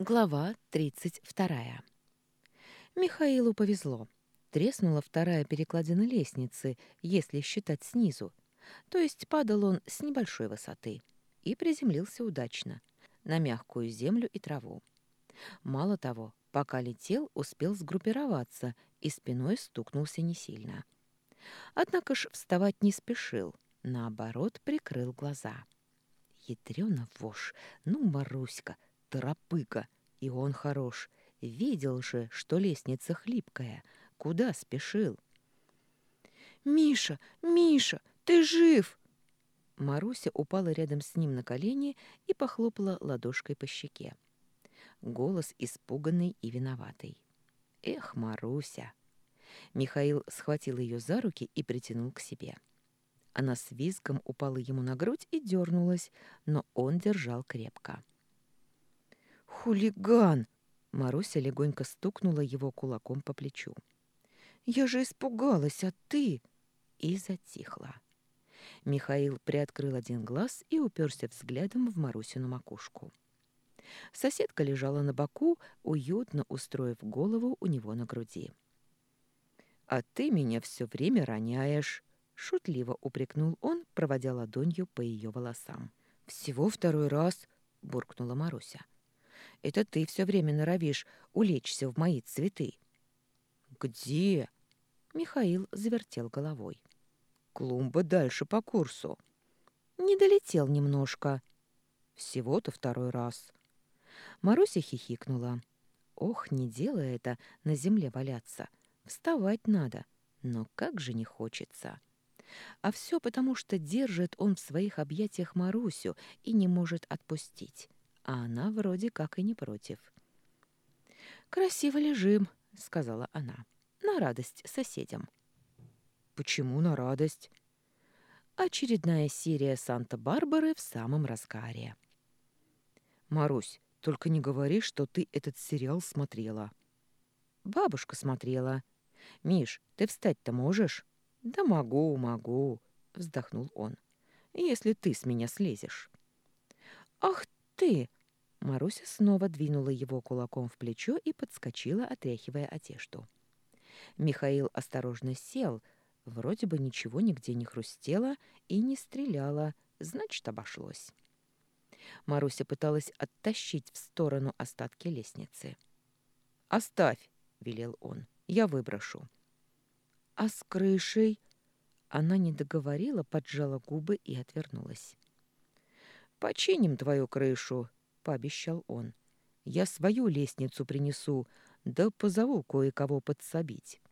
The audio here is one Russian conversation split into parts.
Глава 32. Михаилу повезло. Треснула вторая перекладина лестницы, если считать снизу. То есть падал он с небольшой высоты и приземлился удачно, на мягкую землю и траву. Мало того, пока летел, успел сгруппироваться и спиной стукнулся не сильно. Однако ж вставать не спешил, наоборот, прикрыл глаза. Ядрёна вошь, ну, Маруська, торопыга, и он хорош. Видел же, что лестница хлипкая. Куда спешил? «Миша! Миша! Ты жив!» Маруся упала рядом с ним на колени и похлопала ладошкой по щеке. Голос испуганный и виноватый. «Эх, Маруся!» Михаил схватил ее за руки и притянул к себе. Она с визгом упала ему на грудь и дернулась, но он держал крепко. «Хулиган!» — Маруся легонько стукнула его кулаком по плечу. «Я же испугалась, а ты...» И затихла. Михаил приоткрыл один глаз и уперся взглядом в Марусину макушку. Соседка лежала на боку, уютно устроив голову у него на груди. «А ты меня все время роняешь!» — шутливо упрекнул он, проводя ладонью по ее волосам. «Всего второй раз!» — буркнула Маруся. Это ты все время норовишь улечься в мои цветы. Где? Михаил завертел головой. Клумба дальше по курсу. Не долетел немножко. Всего-то второй раз. Маруся хихикнула. Ох, не делай это, на земле валяться. Вставать надо. Но как же не хочется. А все потому, что держит он в своих объятиях Марусю и не может отпустить а она вроде как и не против. «Красиво лежим», — сказала она, — «на радость соседям». «Почему на радость?» Очередная серия Санта-Барбары в самом разгаре. «Марусь, только не говори, что ты этот сериал смотрела». «Бабушка смотрела». «Миш, ты встать-то можешь?» «Да могу, могу», — вздохнул он. «Если ты с меня слезешь». «Ах ты!» Маруся снова двинула его кулаком в плечо и подскочила, отряхивая одежду. Михаил осторожно сел, вроде бы ничего нигде не хрустело и не стреляло, значит, обошлось. Маруся пыталась оттащить в сторону остатки лестницы. «Оставь!» — велел он. «Я выброшу». «А с крышей?» Она не договорила, поджала губы и отвернулась. «Починим твою крышу», пообещал он. «Я свою лестницу принесу, да позову кое-кого подсобить».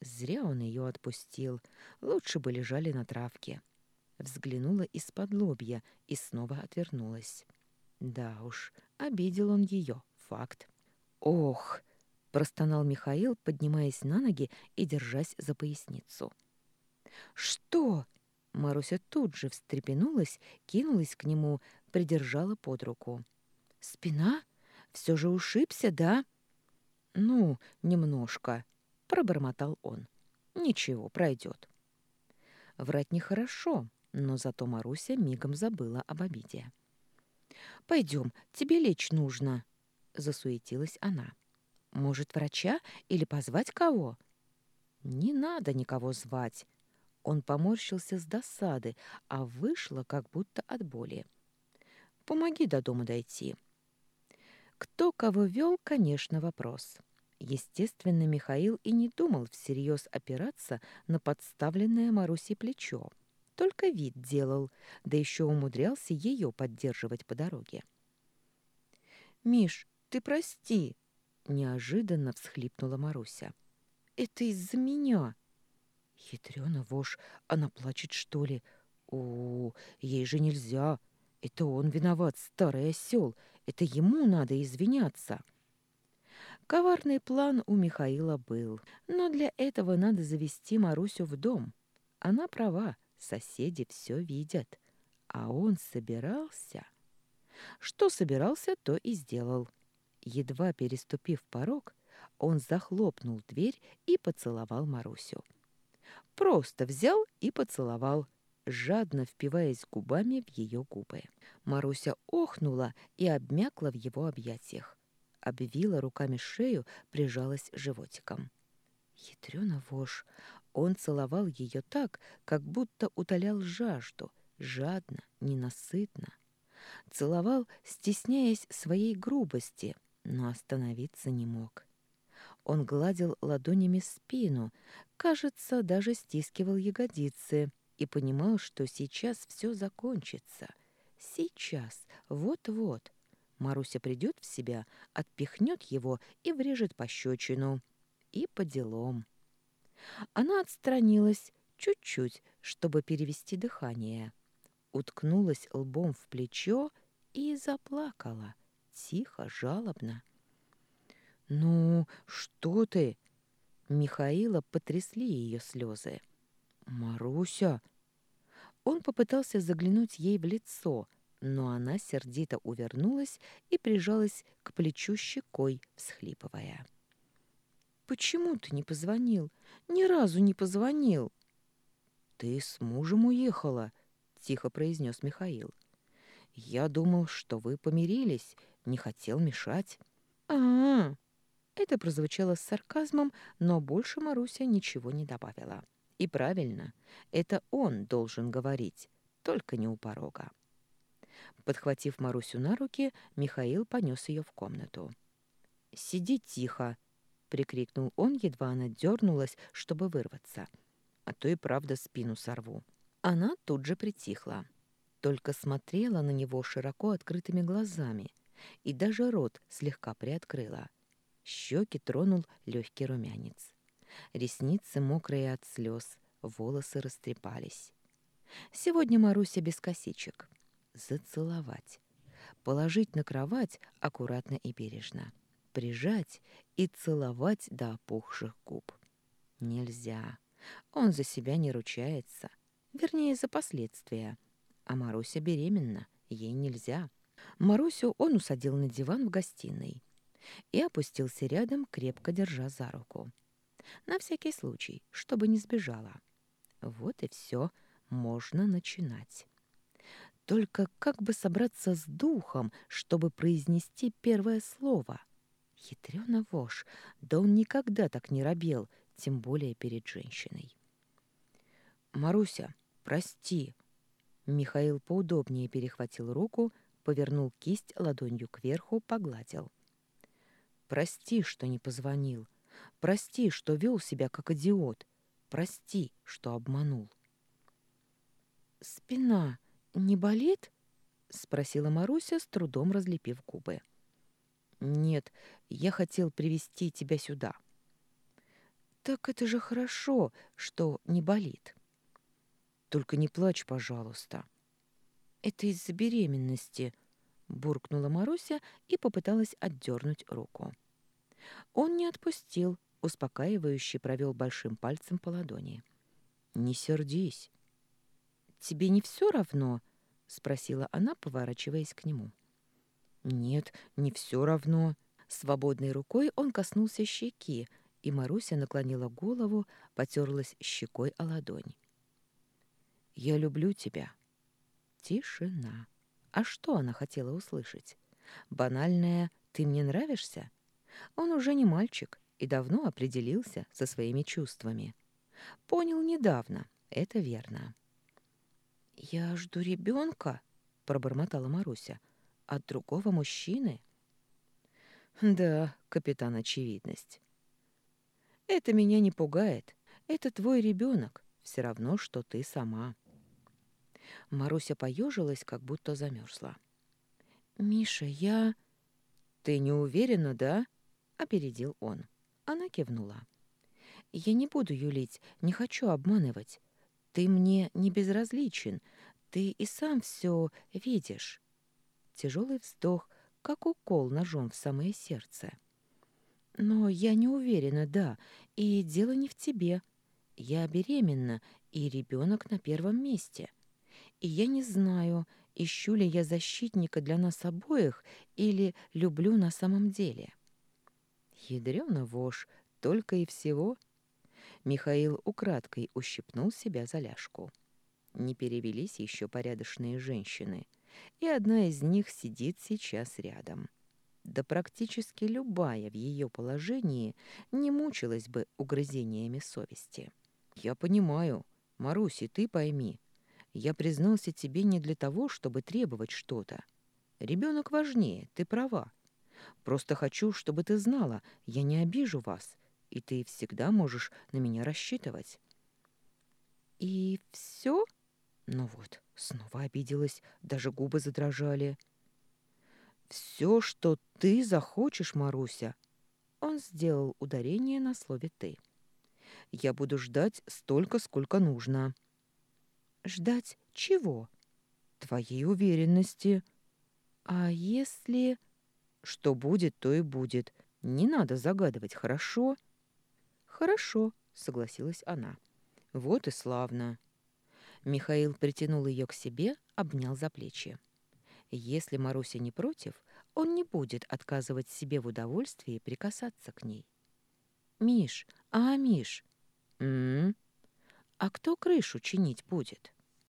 Зря он ее отпустил. Лучше бы лежали на травке. Взглянула из-под лобья и снова отвернулась. Да уж, обидел он ее, факт. «Ох!» — простонал Михаил, поднимаясь на ноги и держась за поясницу. «Что?» Маруся тут же встрепенулась, кинулась к нему, придержала под руку. «Спина? Все же ушибся, да?» «Ну, немножко», — пробормотал он. «Ничего, пройдет». Врать нехорошо, но зато Маруся мигом забыла об обиде. «Пойдем, тебе лечь нужно», — засуетилась она. «Может, врача или позвать кого?» «Не надо никого звать». Он поморщился с досады, а вышло как будто от боли. Помоги до дома дойти. Кто кого вел, конечно, вопрос. Естественно, Михаил и не думал всерьез опираться на подставленное Марусей плечо. Только вид делал, да еще умудрялся ее поддерживать по дороге. «Миш, ты прости!» — неожиданно всхлипнула Маруся. «Это из-за меня!» Хитрёна вошь, она плачет, что ли? О, ей же нельзя, это он виноват, старый осел. Это ему надо извиняться. Коварный план у Михаила был, но для этого надо завести Марусю в дом. Она права, соседи все видят. А он собирался... Что собирался, то и сделал. Едва переступив порог, он захлопнул дверь и поцеловал Марусю. Просто взял и поцеловал. жадно впиваясь губами в ее губы. Маруся охнула и обмякла в его объятиях. Обвила руками шею, прижалась животиком. Ядрёна вошь! Он целовал ее так, как будто утолял жажду, жадно, ненасытно. Целовал, стесняясь своей грубости, но остановиться не мог. Он гладил ладонями спину, кажется, даже стискивал ягодицы и понимал, что сейчас все закончится. Сейчас, вот-вот. Маруся придет в себя, отпихнет его и врежет пощечину. И по делам. Она отстранилась чуть-чуть, чтобы перевести дыхание. Уткнулась лбом в плечо и заплакала, тихо, жалобно. «Ну, что ты?» Михаила потрясли ее слезы. «Маруся!» Он попытался заглянуть ей в лицо, но она сердито увернулась и прижалась к плечу щекой, всхлипывая. «Почему ты не позвонил? Ни разу не позвонил!» «Ты с мужем уехала», — тихо произнес Михаил. «Я думал, что вы помирились, не хотел мешать». «А-а-а!» Это прозвучало с сарказмом, но больше Маруся ничего не добавила. И правильно, это он должен говорить, только не у порога. Подхватив Марусю на руки, Михаил понес ее в комнату. «Сиди тихо!» — прикрикнул он, едва она дернулась, чтобы вырваться. «А то и правда спину сорву». Она тут же притихла, только смотрела на него широко открытыми глазами и даже рот слегка приоткрыла — Щеки тронул легкий румянец. Ресницы мокрые от слез, волосы растрепались. Сегодня Маруся без косичек. Зацеловать. Положить на кровать аккуратно и бережно. Прижать и целовать до опухших губ. Нельзя. Он за себя не ручается. Вернее, за последствия. А Маруся беременна. Ей нельзя. Марусю он усадил на диван в гостиной и опустился рядом, крепко держа за руку. На всякий случай, чтобы не сбежала. Вот и все, можно начинать. Только как бы собраться с духом, чтобы произнести первое слово? Хитрёна вошь, да он никогда так не робел, тем более перед женщиной. «Маруся, прости!» Михаил поудобнее перехватил руку, повернул кисть ладонью кверху, погладил. Прости, что не позвонил. Прости, что вел себя как идиот. Прости, что обманул. «Спина не болит?» — спросила Маруся, с трудом разлепив губы. «Нет, я хотел привести тебя сюда». «Так это же хорошо, что не болит». «Только не плачь, пожалуйста». «Это из-за беременности», — буркнула Маруся и попыталась отдернуть руку. Он не отпустил, успокаивающе провел большим пальцем по ладони. «Не сердись». «Тебе не все равно?» — спросила она, поворачиваясь к нему. «Нет, не все равно». Свободной рукой он коснулся щеки, и Маруся наклонила голову, потерлась щекой о ладонь. «Я люблю тебя». Тишина. А что она хотела услышать? Банальное «ты мне нравишься»? Он уже не мальчик и давно определился со своими чувствами. Понял недавно, это верно. «Я жду ребенка», — пробормотала Маруся, — «от другого мужчины». «Да, капитан Очевидность». «Это меня не пугает. Это твой ребенок, все равно, что ты сама». Маруся поежилась, как будто замерзла. «Миша, я...» «Ты не уверена, да?» — опередил он. Она кивнула. «Я не буду юлить, не хочу обманывать. Ты мне не безразличен, ты и сам все видишь». Тяжелый вздох, как укол ножом в самое сердце. «Но я не уверена, да, и дело не в тебе. Я беременна, и ребенок на первом месте. И я не знаю, ищу ли я защитника для нас обоих или люблю на самом деле». Ядрёна вошь, только и всего. Михаил украдкой ущипнул себя за ляжку. Не перевелись еще порядочные женщины, и одна из них сидит сейчас рядом. Да практически любая в ее положении не мучилась бы угрызениями совести. «Я понимаю. Маруси, ты пойми. Я признался тебе не для того, чтобы требовать что-то. Ребенок важнее, ты права. Просто хочу, чтобы ты знала, я не обижу вас, и ты всегда можешь на меня рассчитывать». «И все?» Ну вот, снова обиделась, даже губы задрожали. «Все, что ты захочешь, Маруся!» Он сделал ударение на слове «ты». «Я буду ждать столько, сколько нужно». «Ждать чего?» «Твоей уверенности». «А если...» «Что будет, то и будет. Не надо загадывать, хорошо?» «Хорошо», — согласилась она. «Вот и славно». Михаил притянул ее к себе, обнял за плечи. Если Маруся не против, он не будет отказывать себе в удовольствии прикасаться к ней. «Миш, а Миш?» «М, -м, -м. «А кто крышу чинить будет?»